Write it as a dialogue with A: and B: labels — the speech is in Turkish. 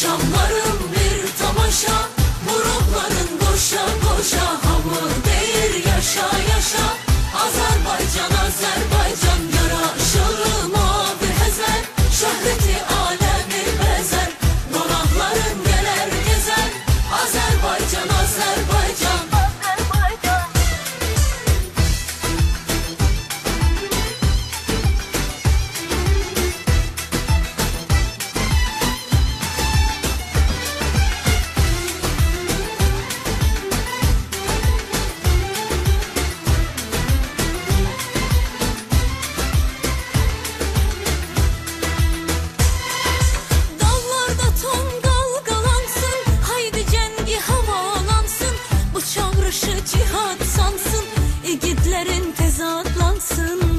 A: Akşamlarım bir tamaşa Burunların koşa koşa Hamur değil yaşa yaşa. Kaderin tezatlansın.